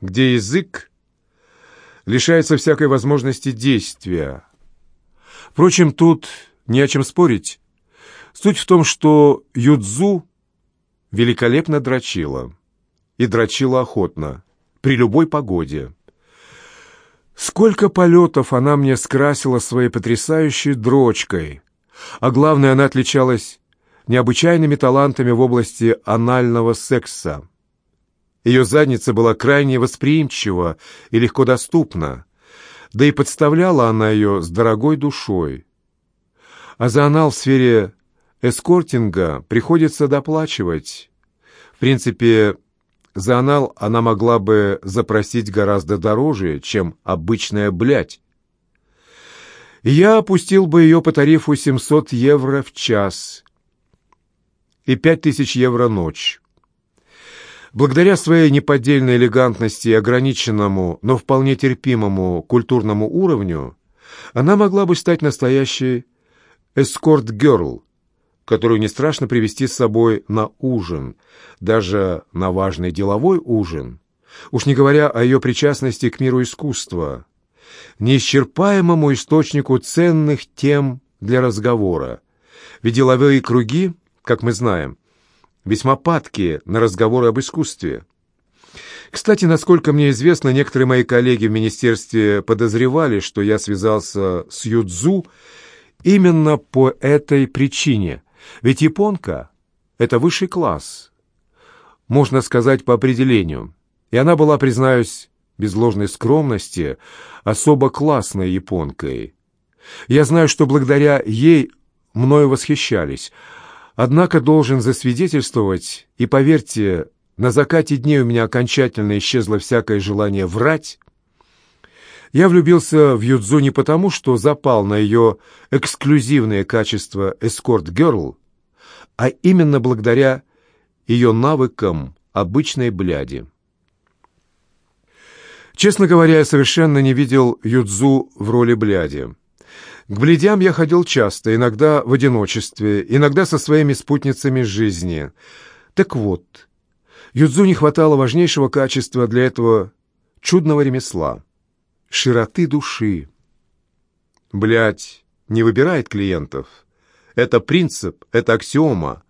где язык лишается всякой возможности действия. Впрочем, тут не о чем спорить. Суть в том, что Юдзу великолепно дрочила. И дрочила охотно, при любой погоде. Сколько полетов она мне скрасила своей потрясающей дрочкой. А главное, она отличалась необычайными талантами в области анального секса. Ее задница была крайне восприимчива и легко доступна, да и подставляла она ее с дорогой душой. А за анал в сфере эскортинга приходится доплачивать. В принципе, за анал она могла бы запросить гораздо дороже, чем обычная блядь. Я опустил бы ее по тарифу 700 евро в час и 5000 евро ночь. Благодаря своей неподдельной элегантности и ограниченному, но вполне терпимому культурному уровню, она могла бы стать настоящей эскорт-герл, которую не страшно привести с собой на ужин, даже на важный деловой ужин, уж не говоря о ее причастности к миру искусства, неисчерпаемому источнику ценных тем для разговора. Ведь деловые круги, как мы знаем, весьма падкие на разговоры об искусстве. Кстати, насколько мне известно, некоторые мои коллеги в министерстве подозревали, что я связался с Юдзу именно по этой причине. Ведь японка — это высший класс, можно сказать по определению. И она была, признаюсь, без ложной скромности, особо классной японкой. Я знаю, что благодаря ей мною восхищались — Однако должен засвидетельствовать, и поверьте, на закате дней у меня окончательно исчезло всякое желание врать. Я влюбился в Юдзу не потому, что запал на ее эксклюзивные качества эскорт-герл, а именно благодаря ее навыкам обычной бляди. Честно говоря, я совершенно не видел Юдзу в роли бляди. К бледям я ходил часто, иногда в одиночестве, иногда со своими спутницами жизни. Так вот, Юдзу не хватало важнейшего качества для этого чудного ремесла — широты души. Блядь, не выбирает клиентов. Это принцип, это аксиома.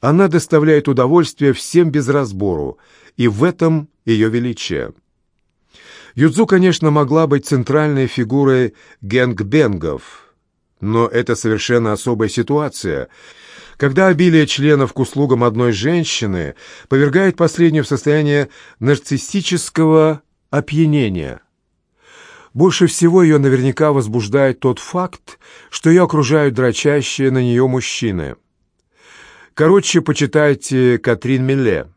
Она доставляет удовольствие всем без разбору, и в этом ее величие. Юдзу, конечно, могла быть центральной фигурой гэнгбенгов, но это совершенно особая ситуация, когда обилие членов к услугам одной женщины повергает последнюю в состояние нарциссического опьянения. Больше всего ее наверняка возбуждает тот факт, что ее окружают дрочащие на нее мужчины. Короче, почитайте Катрин Милле.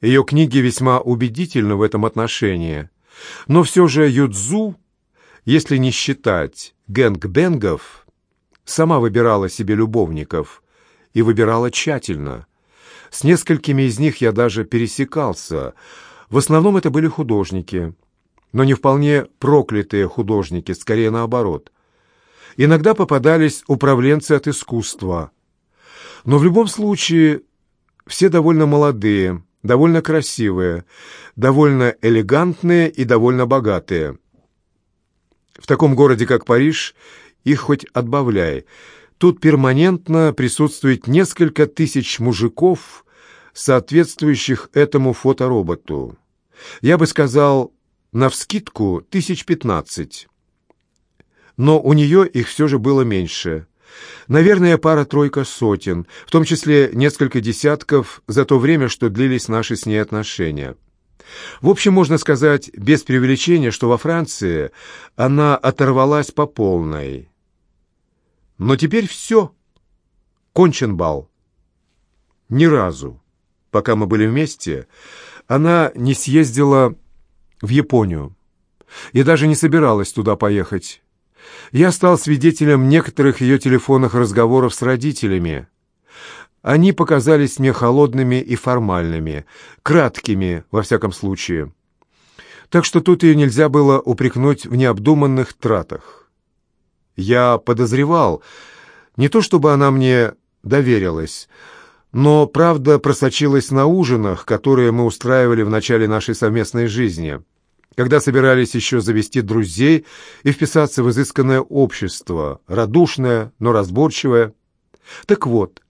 Ее книги весьма убедительны в этом отношении – но все же Юдзу, если не считать гэнг-бенгов, сама выбирала себе любовников и выбирала тщательно. С несколькими из них я даже пересекался. В основном это были художники, но не вполне проклятые художники, скорее наоборот. Иногда попадались управленцы от искусства. Но в любом случае все довольно молодые, довольно красивые, довольно элегантные и довольно богатые. В таком городе, как Париж, их хоть отбавляй. Тут перманентно присутствует несколько тысяч мужиков, соответствующих этому фотороботу. Я бы сказал, навскидку, тысяч пятнадцать. Но у нее их все же было меньше – Наверное, пара-тройка сотен, в том числе несколько десятков за то время, что длились наши с ней отношения. В общем, можно сказать, без преувеличения, что во Франции она оторвалась по полной. Но теперь все. Кончен бал. Ни разу, пока мы были вместе, она не съездила в Японию и даже не собиралась туда поехать я стал свидетелем некоторых ее телефонных разговоров с родителями. Они показались мне холодными и формальными, краткими, во всяком случае. Так что тут ее нельзя было упрекнуть в необдуманных тратах. Я подозревал, не то чтобы она мне доверилась, Но правда просочилась на ужинах, которые мы устраивали в начале нашей совместной жизни, когда собирались еще завести друзей и вписаться в изысканное общество, радушное, но разборчивое. Так вот,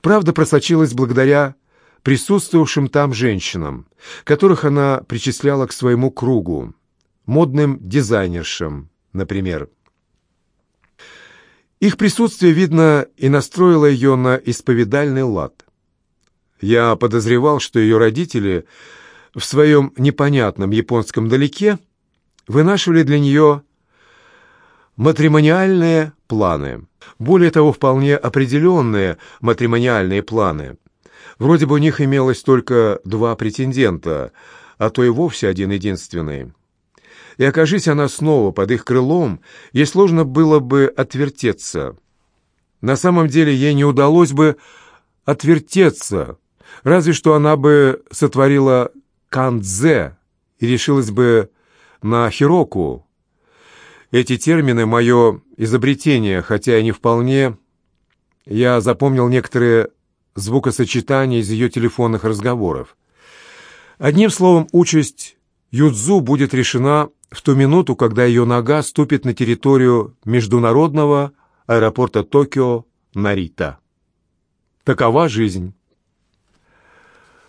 правда просочилась благодаря присутствовавшим там женщинам, которых она причисляла к своему кругу, модным дизайнершам, например. Их присутствие, видно, и настроило ее на исповедальный лад. Я подозревал, что ее родители в своем непонятном японском далеке вынашивали для нее матримониальные планы. Более того, вполне определенные матримониальные планы. Вроде бы у них имелось только два претендента, а то и вовсе один-единственный и окажись она снова под их крылом, ей сложно было бы отвертеться. На самом деле ей не удалось бы отвертеться, разве что она бы сотворила кандзе и решилась бы на хироку. Эти термины — мое изобретение, хотя и не вполне. Я запомнил некоторые звукосочетания из ее телефонных разговоров. Одним словом, участь Юдзу будет решена в ту минуту, когда ее нога ступит на территорию международного аэропорта Токио Нарита. Такова жизнь.